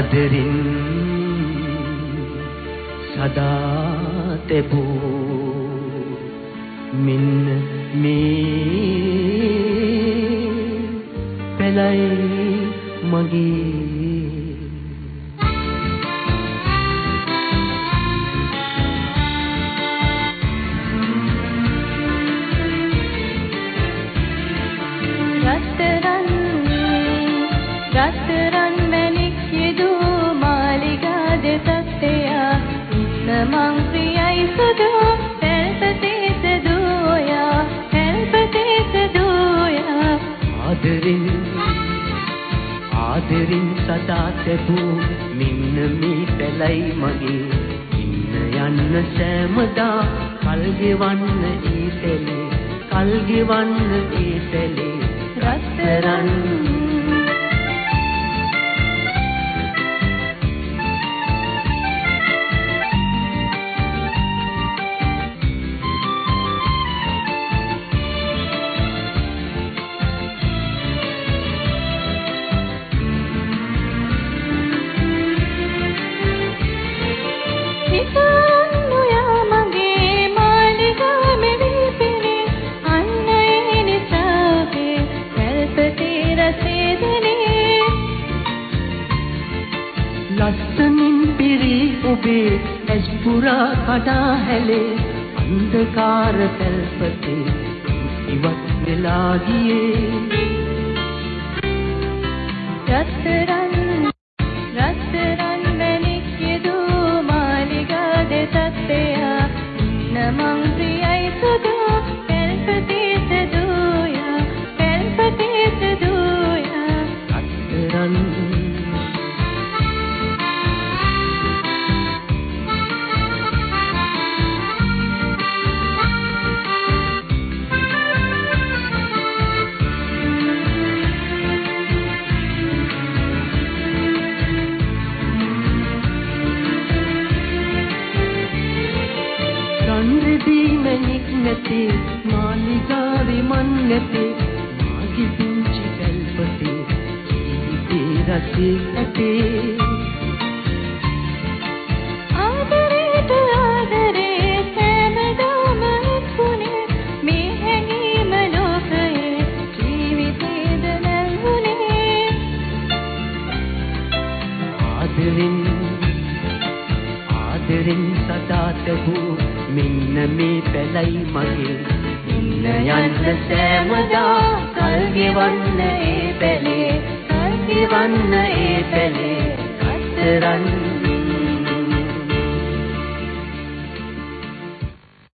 ආදරින් සදා තෙබූ මෙන්න මේ පෙළයි මගේ ආදරින් සදා තැබූ මෙන්න මේ පැලයි මගේ. ඉන්න යන්න සෑමදා කල් ගෙවන්න ඒ පැලේ කල් ගෙවන්න ඒ පැලේ. රත්තරන් ඔබේ ඇස් පුරා කඩා හැලේ අන්ධකාර පැල්පතේ ඉවත් වෙලා ගියේ. රත්තරන් රත්තරන් මැණික් යදෝ මාලිගා දෙතත්තයා නමං ප්‍රියයි මැණික් නැතේ මාලිගාවේ මන් නැතේ මාගේ පුංචි පැල්පතේ ජීවිතේ රසේ ඇතේ. සදා තබූ මෙන්න මේ පැලයි මගේ. ඉන්න යන්න සෑමදා කල් ගෙවන්න ඒ පැලේ කල් ගෙවන්න ඒ පැලේ. අතරන්